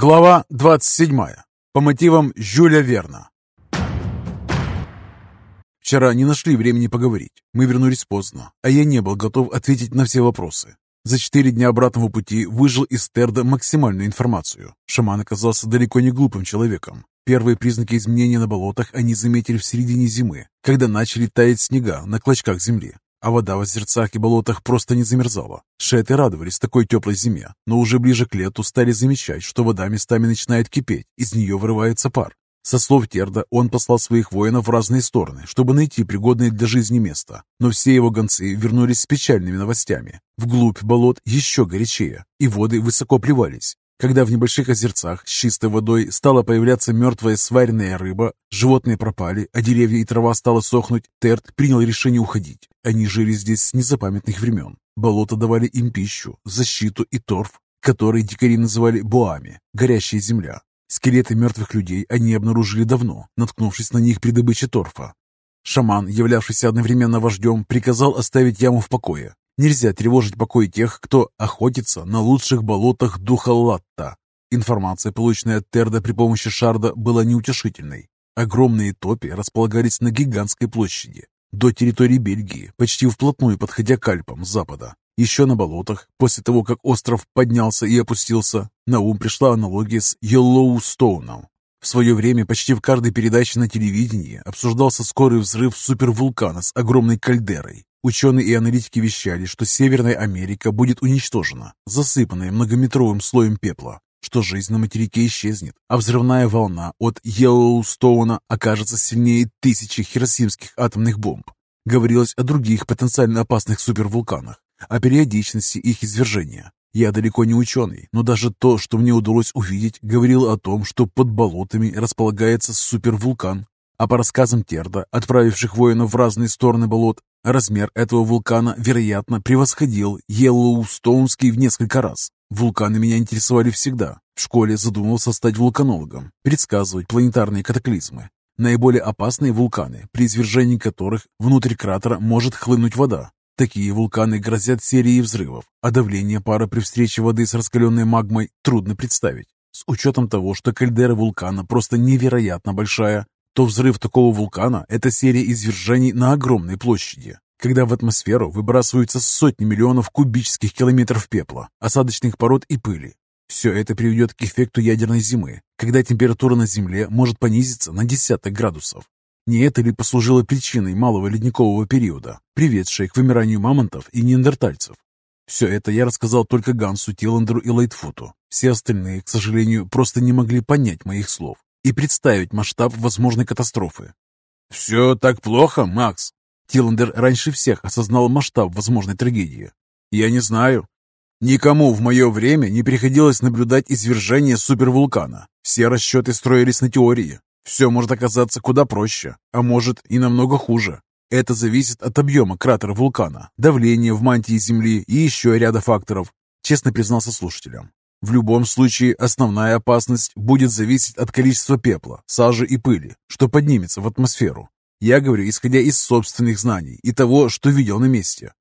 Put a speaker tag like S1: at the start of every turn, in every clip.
S1: Глава 27. По мотивам Жюля Верна. Вчера не нашли времени поговорить. Мы вернулись поздно, а я не был готов ответить на все вопросы. За четыре дня обратного пути выжил из Терда максимальную информацию. Шаман оказался далеко не глупым человеком. Первые признаки изменения на болотах они заметили в середине зимы, когда начали таять снега на клочках земли. А вода в озерцах и болотах просто не замерзала. Шеты радовались такой теплой зиме, но уже ближе к лету стали замечать, что вода местами начинает кипеть, из нее вырывается пар. Со слов Терда, он послал своих воинов в разные стороны, чтобы найти пригодное для жизни место. Но все его гонцы вернулись с печальными новостями. Вглубь болот еще горячее, и воды высоко плевались. Когда в небольших озерцах с чистой водой стала появляться мертвая сваренная рыба, животные пропали, а деревья и трава стала сохнуть, Терт принял решение уходить. Они жили здесь с незапамятных времен. Болота давали им пищу, защиту и торф, который дикари называли буами – горящая земля. Скелеты мертвых людей они обнаружили давно, наткнувшись на них при добыче торфа. Шаман, являвшийся одновременно вождем, приказал оставить яму в покое. Нельзя тревожить покой тех, кто охотится на лучших болотах духа Латта. Информация, полученная от Терда при помощи Шарда, была неутешительной. Огромные топи располагались на гигантской площади, до территории Бельгии, почти вплотную подходя к Альпам с запада. Еще на болотах, после того, как остров поднялся и опустился, на ум пришла аналогия с Йеллоустоуном. В свое время почти в каждой передаче на телевидении обсуждался скорый взрыв супервулкана с огромной кальдерой. Ученые и аналитики вещали, что Северная Америка будет уничтожена, засыпанная многометровым слоем пепла, что жизнь на материке исчезнет, а взрывная волна от Йеллоустоуна окажется сильнее тысячи хиросимских атомных бомб. Говорилось о других потенциально опасных супервулканах, о периодичности их извержения. Я далеко не ученый, но даже то, что мне удалось увидеть, говорило о том, что под болотами располагается супервулкан. А по рассказам Терда, отправивших воинов в разные стороны болот, размер этого вулкана, вероятно, превосходил Йеллоустоунский в несколько раз. Вулканы меня интересовали всегда. В школе задумывался стать вулканологом, предсказывать планетарные катаклизмы. Наиболее опасные вулканы, при извержении которых внутрь кратера может хлынуть вода. Такие вулканы грозят серией взрывов, а давление пара при встрече воды с раскаленной магмой трудно представить. С учетом того, что кальдера вулкана просто невероятно большая, то взрыв такого вулкана – это серия извержений на огромной площади, когда в атмосферу выбрасываются сотни миллионов кубических километров пепла, осадочных пород и пыли. Все это приведет к эффекту ядерной зимы, когда температура на Земле может понизиться на десяток градусов. Не это ли послужило причиной малого ледникового периода, приведшей к вымиранию мамонтов и неандертальцев? Все это я рассказал только Гансу, Тиландеру и Лайтфуту. Все остальные, к сожалению, просто не могли понять моих слов и представить масштаб возможной катастрофы. «Все так плохо, Макс?» Тиландер раньше всех осознал масштаб возможной трагедии. «Я не знаю. Никому в мое время не приходилось наблюдать извержение супервулкана. Все расчеты строились на теории. Все может оказаться куда проще, а может и намного хуже. Это зависит от объема кратера вулкана, давления в мантии Земли и еще ряда факторов, честно признался слушателям. В любом случае, основная опасность будет зависеть от количества пепла, сажи и пыли, что поднимется в атмосферу. Я говорю, исходя из собственных знаний и того, что видел на месте.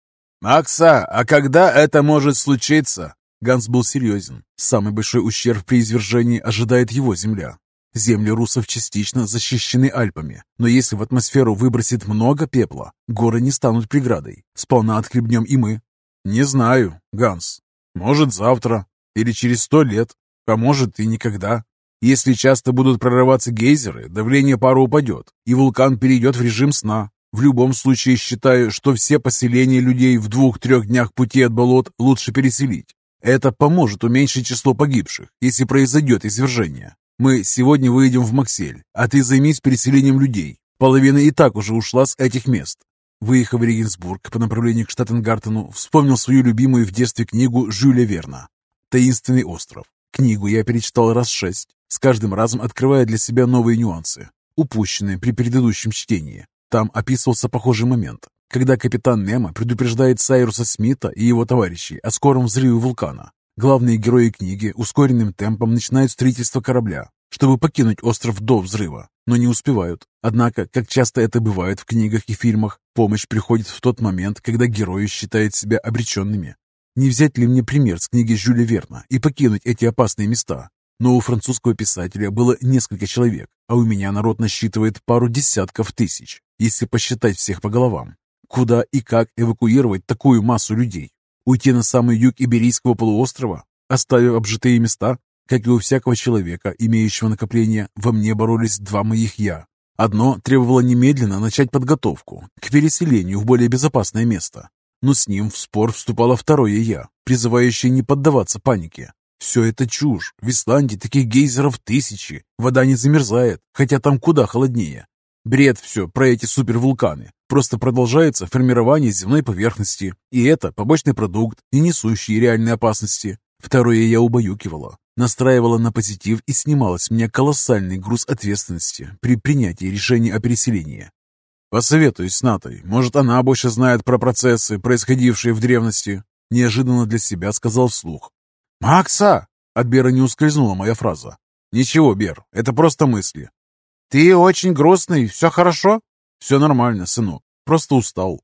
S1: «Макса, а когда это может случиться?» Ганс был серьезен. Самый большой ущерб при извержении ожидает его земля. Земли русов частично защищены Альпами, но если в атмосферу выбросит много пепла, горы не станут преградой. Сполна отхлебнем и мы. Не знаю, Ганс. Может, завтра или через сто лет, а может и никогда. Если часто будут прорываться гейзеры, давление пара упадет, и вулкан перейдет в режим сна. В любом случае считаю, что все поселения людей в двух-трех днях пути от болот лучше переселить. Это поможет уменьшить число погибших, если произойдет извержение. Мы сегодня выйдем в Максель, а ты займись переселением людей. Половина и так уже ушла с этих мест. Выехав в Регенсбург по направлению к Штаттенгартену, вспомнил свою любимую в детстве книгу Жюля Верна «Таинственный остров». Книгу я перечитал раз шесть, с каждым разом открывая для себя новые нюансы, упущенные при предыдущем чтении. Там описывался похожий момент, когда капитан Немо предупреждает Сайруса Смита и его товарищей о скором взрыве вулкана. Главные герои книги ускоренным темпом начинают строительство корабля, чтобы покинуть остров до взрыва, но не успевают. Однако, как часто это бывает в книгах и фильмах, помощь приходит в тот момент, когда герои считают себя обреченными. Не взять ли мне пример с книги Жюля Верна и покинуть эти опасные места? Но у французского писателя было несколько человек, а у меня народ насчитывает пару десятков тысяч, если посчитать всех по головам. Куда и как эвакуировать такую массу людей? Уйти на самый юг Иберийского полуострова, оставив обжитые места? Как и у всякого человека, имеющего накопление, во мне боролись два моих «я». Одно требовало немедленно начать подготовку к переселению в более безопасное место. Но с ним в спор вступало второе «я», призывающее не поддаваться панике. Все это чушь. В Исландии таких гейзеров тысячи. Вода не замерзает, хотя там куда холоднее. Бред все про эти супервулканы. Просто продолжается формирование земной поверхности. И это побочный продукт, не несущий реальной опасности. Второе я убаюкивала, настраивала на позитив и снимала с меня колоссальный груз ответственности при принятии решения о переселении. Посоветуюсь с Натой. Может, она больше знает про процессы, происходившие в древности. Неожиданно для себя сказал вслух. «Макса!» От Бера не ускользнула моя фраза. «Ничего, Бер, это просто мысли». «Ты очень грустный, все хорошо?» «Все нормально, сынок, просто устал».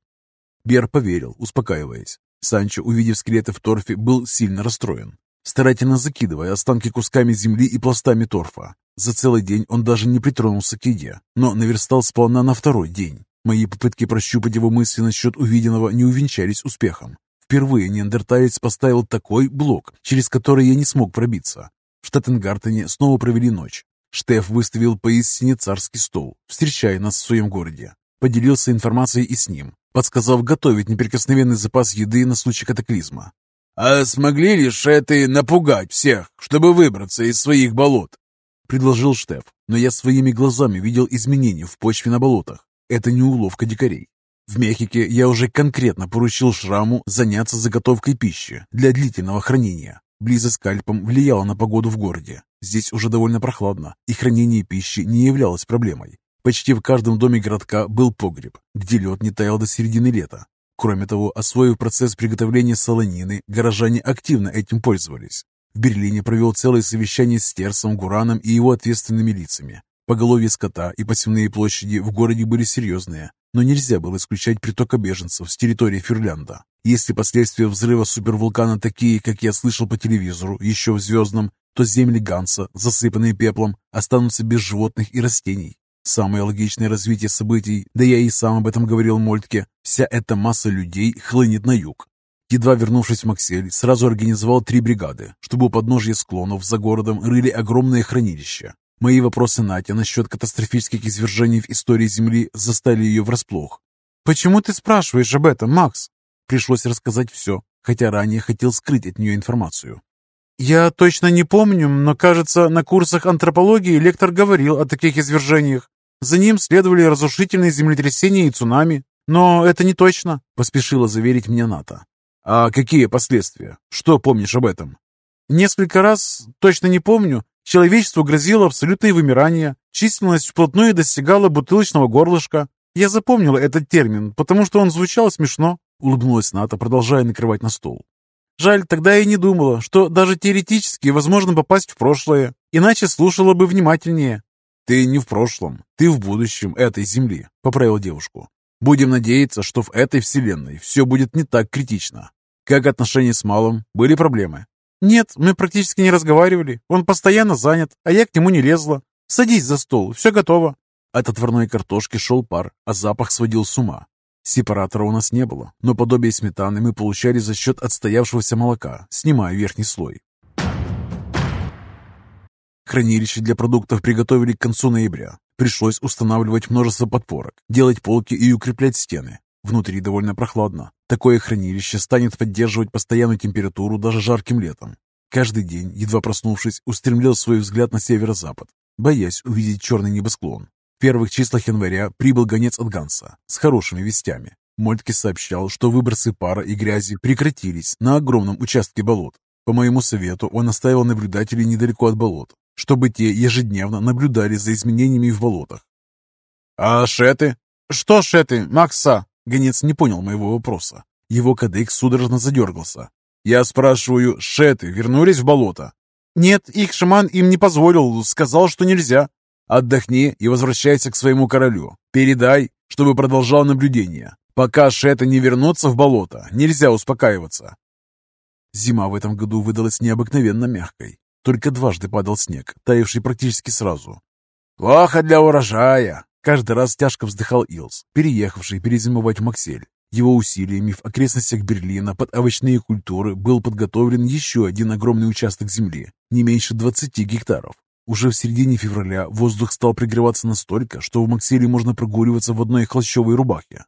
S1: Бер поверил, успокаиваясь. Санчо, увидев скелеты в торфе, был сильно расстроен, старательно закидывая останки кусками земли и пластами торфа. За целый день он даже не притронулся к еде, но наверстал сполна на второй день. Мои попытки прощупать его мысли насчет увиденного не увенчались успехом. Впервые неандерталец поставил такой блок, через который я не смог пробиться. В Штаттенгартене снова провели ночь. Штеф выставил поистине царский стол, встречая нас в своем городе. Поделился информацией и с ним, подсказав готовить неприкосновенный запас еды на случай катаклизма. «А смогли ли шеты напугать всех, чтобы выбраться из своих болот?» — предложил Штеф, но я своими глазами видел изменения в почве на болотах. Это не уловка дикарей. В Мехике я уже конкретно поручил Шраму заняться заготовкой пищи для длительного хранения. Близость к Альпам влияла на погоду в городе. Здесь уже довольно прохладно, и хранение пищи не являлось проблемой. Почти в каждом доме городка был погреб, где лед не таял до середины лета. Кроме того, освоив процесс приготовления солонины, горожане активно этим пользовались. В Берлине провел целое совещание с Терсом, Гураном и его ответственными лицами. Поголовье скота и посевные площади в городе были серьезные, но нельзя было исключать притока беженцев с территории Фюрлянда. Если последствия взрыва супервулкана такие, как я слышал по телевизору, еще в «Звездном», то земли Ганса, засыпанные пеплом, останутся без животных и растений. Самое логичное развитие событий, да я и сам об этом говорил Мольтке, вся эта масса людей хлынет на юг. Едва вернувшись в Максель, сразу организовал три бригады, чтобы у подножья склонов за городом рыли огромное хранилище. Мои вопросы Натя насчет катастрофических извержений в истории Земли застали ее врасплох. «Почему ты спрашиваешь об этом, Макс?» Пришлось рассказать все, хотя ранее хотел скрыть от нее информацию. «Я точно не помню, но, кажется, на курсах антропологии лектор говорил о таких извержениях. За ним следовали разрушительные землетрясения и цунами. Но это не точно», — поспешила заверить меня Ната. «А какие последствия? Что помнишь об этом?» «Несколько раз, точно не помню, Человечеству грозило абсолютное вымирание, численность вплотную достигала бутылочного горлышка. Я запомнила этот термин, потому что он звучал смешно, улыбнулась Ната, продолжая накрывать на стол. Жаль, тогда я не думала, что даже теоретически возможно попасть в прошлое, иначе слушала бы внимательнее. «Ты не в прошлом, ты в будущем этой Земли», — поправил девушку. «Будем надеяться, что в этой Вселенной все будет не так критично. Как отношения с Малым? Были проблемы?» «Нет, мы практически не разговаривали. Он постоянно занят, а я к нему не лезла. Садись за стол, все готово». От отварной картошки шел пар, а запах сводил с ума. Сепаратора у нас не было, но подобие сметаны мы получали за счет отстоявшегося молока, снимая верхний слой. Хранилище для продуктов приготовили к концу ноября. Пришлось устанавливать множество подпорок, делать полки и укреплять стены. Внутри довольно прохладно. Такое хранилище станет поддерживать постоянную температуру даже жарким летом. Каждый день, едва проснувшись, устремлял свой взгляд на северо-запад, боясь увидеть черный небосклон. В первых числах января прибыл гонец от Ганса с хорошими вестями. Мольтке сообщал, что выбросы пара и грязи прекратились на огромном участке болот. По моему совету он оставил наблюдателей недалеко от болот, чтобы те ежедневно наблюдали за изменениями в болотах. «А шеты?» «Что шеты, Макса?» Гонец не понял моего вопроса. Его кадык судорожно задергался. «Я спрашиваю, шеты вернулись в болото?» «Нет, их шаман им не позволил, сказал, что нельзя». «Отдохни и возвращайся к своему королю. Передай, чтобы продолжал наблюдение. Пока шеты не вернутся в болото, нельзя успокаиваться». Зима в этом году выдалась необыкновенно мягкой. Только дважды падал снег, таявший практически сразу. «Плохо для урожая!» Каждый раз тяжко вздыхал Илс, переехавший перезимовать в Максель. Его усилиями в окрестностях Берлина под овощные культуры был подготовлен еще один огромный участок земли, не меньше 20 гектаров. Уже в середине февраля воздух стал пригреваться настолько, что в Макселе можно прогуливаться в одной холщовой рубахе.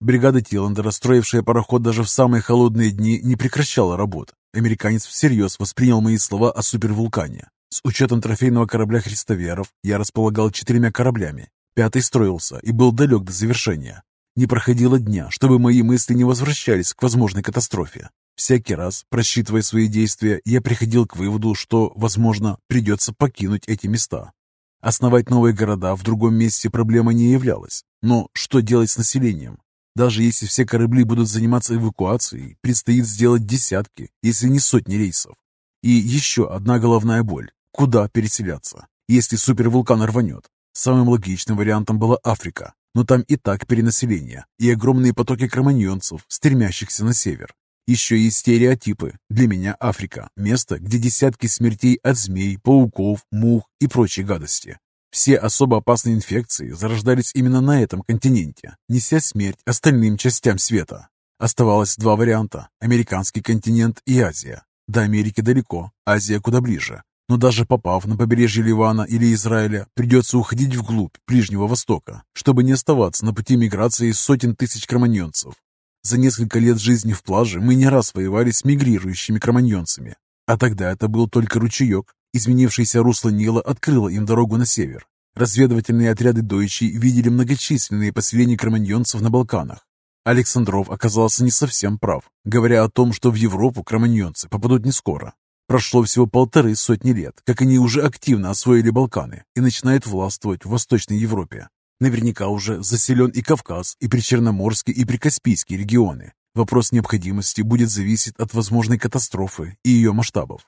S1: Бригада Тиллендера, строившая пароход даже в самые холодные дни, не прекращала работ. Американец всерьез воспринял мои слова о супервулкане. С учетом трофейного корабля «Христоверов» я располагал четырьмя кораблями. Пятый строился и был далек до завершения. Не проходило дня, чтобы мои мысли не возвращались к возможной катастрофе. Всякий раз, просчитывая свои действия, я приходил к выводу, что, возможно, придется покинуть эти места. Основать новые города в другом месте проблема не являлась. Но что делать с населением? Даже если все корабли будут заниматься эвакуацией, предстоит сделать десятки, если не сотни рейсов. И еще одна головная боль. Куда переселяться, если супервулкан рванет? Самым логичным вариантом была Африка, но там и так перенаселение и огромные потоки кроманьонцев, стремящихся на север. Еще есть стереотипы. Для меня Африка – место, где десятки смертей от змей, пауков, мух и прочей гадости. Все особо опасные инфекции зарождались именно на этом континенте, неся смерть остальным частям света. Оставалось два варианта – американский континент и Азия. До Америки далеко, Азия куда ближе. Но даже попав на побережье Ливана или Израиля, придется уходить вглубь Ближнего Востока, чтобы не оставаться на пути миграции сотен тысяч кроманьонцев. За несколько лет жизни в плаже мы не раз воевали с мигрирующими кроманьонцами. А тогда это был только ручеек, Изменившееся русло Нила открыло им дорогу на север. Разведывательные отряды Дойчи видели многочисленные поселения кроманьонцев на Балканах. Александров оказался не совсем прав, говоря о том, что в Европу кроманьонцы попадут не скоро. Прошло всего полторы сотни лет, как они уже активно освоили Балканы и начинают властвовать в Восточной Европе. Наверняка уже заселен и Кавказ, и Причерноморский, и Прикаспийский регионы. Вопрос необходимости будет зависеть от возможной катастрофы и ее масштабов.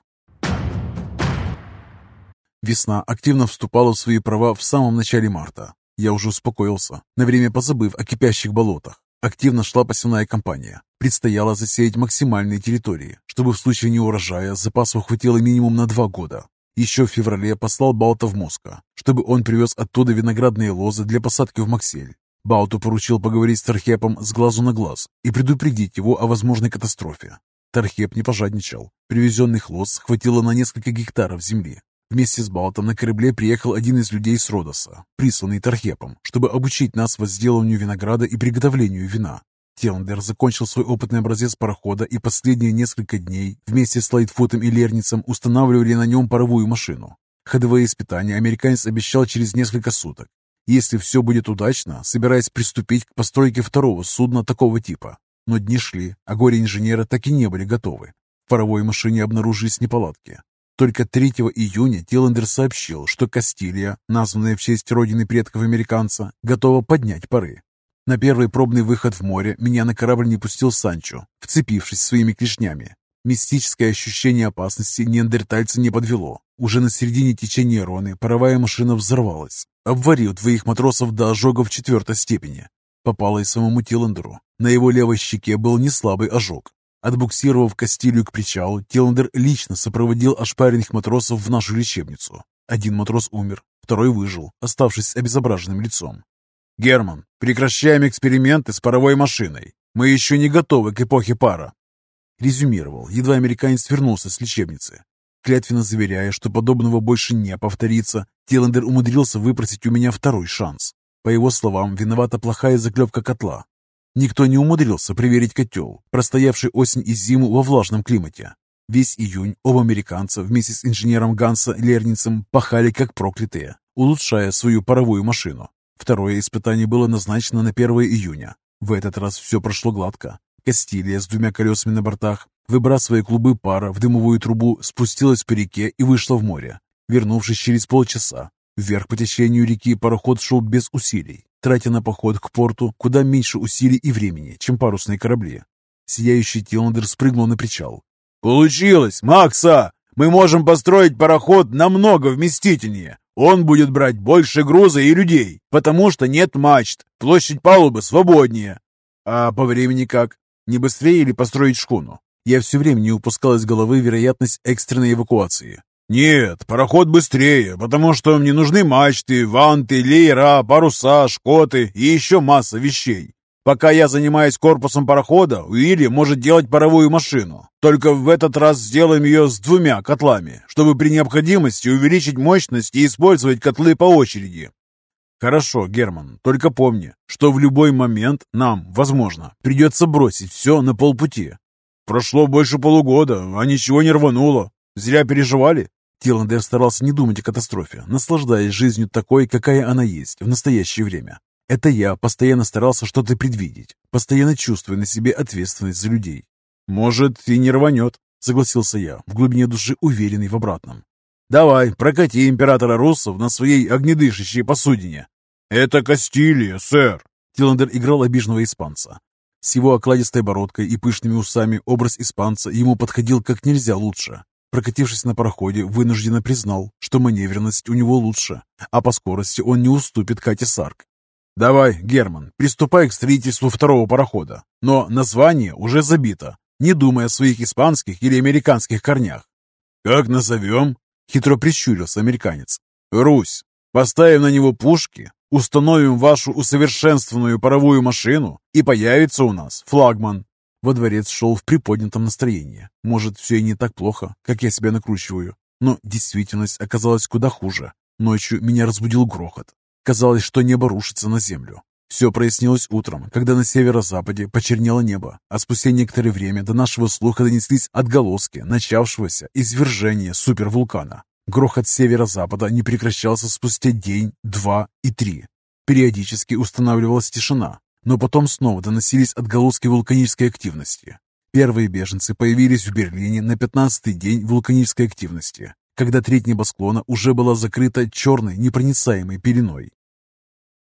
S1: Весна активно вступала в свои права в самом начале марта. Я уже успокоился, на время позабыв о кипящих болотах. Активно шла посевная кампания. Предстояло засеять максимальные территории, чтобы в случае неурожая запасов хватило минимум на два года. Еще в феврале послал Балта в Москву, чтобы он привез оттуда виноградные лозы для посадки в Максель. Бауту поручил поговорить с Тархепом с глазу на глаз и предупредить его о возможной катастрофе. Тархеп не пожадничал. Привезенных лоз хватило на несколько гектаров земли, Вместе с Балтом на корабле приехал один из людей с Родоса, присланный Тархепом, чтобы обучить нас возделыванию винограда и приготовлению вина. Теландер закончил свой опытный образец парохода и последние несколько дней вместе с Лайтфутом и Лерницем устанавливали на нем паровую машину. Ходовые испытания американец обещал через несколько суток. Если все будет удачно, собираясь приступить к постройке второго судна такого типа. Но дни шли, а горе-инженера так и не были готовы. В паровой машине обнаружились неполадки. Только 3 июня Тиллендер сообщил, что Кастилья, названная в честь родины предков американца, готова поднять пары. На первый пробный выход в море меня на корабль не пустил Санчо, вцепившись своими клешнями. Мистическое ощущение опасности неандертальца не подвело. Уже на середине течения Роны паровая машина взорвалась, обварив двоих матросов до ожогов четвертой степени. Попало и самому Тиллендеру. На его левой щеке был неслабый ожог, Отбуксировав Кастилью к причалу, Тиллендер лично сопроводил ошпаренных матросов в нашу лечебницу. Один матрос умер, второй выжил, оставшись с обезображенным лицом. «Герман, прекращаем эксперименты с паровой машиной. Мы еще не готовы к эпохе пара», — резюмировал, едва американец вернулся с лечебницы. Клятвенно заверяя, что подобного больше не повторится, Тиллендер умудрился выпросить у меня второй шанс. По его словам, виновата плохая заклепка котла, Никто не умудрился проверить котел, простоявший осень и зиму во влажном климате. Весь июнь оба американца вместе с инженером Ганса Лерницем пахали как проклятые, улучшая свою паровую машину. Второе испытание было назначено на 1 июня. В этот раз все прошло гладко. Кастилия с двумя колесами на бортах, выбрасывая клубы пара в дымовую трубу, спустилась по реке и вышла в море. Вернувшись через полчаса, вверх по течению реки пароход шел без усилий тратя на поход к порту куда меньше усилий и времени, чем парусные корабли. Сияющий Тиландер спрыгнул на причал. «Получилось, Макса! Мы можем построить пароход намного вместительнее. Он будет брать больше груза и людей, потому что нет мачт, площадь палубы свободнее. А по времени как? Не быстрее ли построить шхуну? Я все время не упускал из головы вероятность экстренной эвакуации. «Нет, пароход быстрее, потому что мне нужны мачты, ванты, леера, паруса, шкоты и еще масса вещей. Пока я занимаюсь корпусом парохода, Уилли может делать паровую машину. Только в этот раз сделаем ее с двумя котлами, чтобы при необходимости увеличить мощность и использовать котлы по очереди. Хорошо, Герман, только помни, что в любой момент нам, возможно, придется бросить все на полпути. Прошло больше полугода, а ничего не рвануло. Зря переживали. Тиландер старался не думать о катастрофе, наслаждаясь жизнью такой, какая она есть в настоящее время. Это я постоянно старался что-то предвидеть, постоянно чувствуя на себе ответственность за людей. «Может, и не рванет», — согласился я, в глубине души уверенный в обратном. «Давай, прокати императора руссов на своей огнедышащей посудине». «Это Кастилия, сэр!» Тиландер играл обиженного испанца. С его окладистой бородкой и пышными усами образ испанца ему подходил как нельзя лучше. Прокатившись на пароходе, вынужденно признал, что маневренность у него лучше, а по скорости он не уступит Кате Сарк. «Давай, Герман, приступай к строительству второго парохода. Но название уже забито. Не думай о своих испанских или американских корнях». «Как назовем?» — хитро прищурился американец. «Русь. Поставим на него пушки, установим вашу усовершенствованную паровую машину, и появится у нас флагман». Во дворец шел в приподнятом настроении. Может, все и не так плохо, как я себя накручиваю. Но действительность оказалась куда хуже. Ночью меня разбудил грохот. Казалось, что небо рушится на землю. Все прояснилось утром, когда на северо-западе почернело небо, а спустя некоторое время до нашего слуха донеслись отголоски начавшегося извержения супервулкана. Грохот северо-запада не прекращался спустя день, два и три. Периодически устанавливалась тишина, но потом снова доносились отголоски вулканической активности. Первые беженцы появились в Берлине на 15-й день вулканической активности когда треть небосклона уже была закрыта черной непроницаемой пеленой.